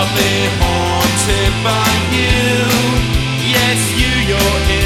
I'll be haunted by you. Yes, you, you're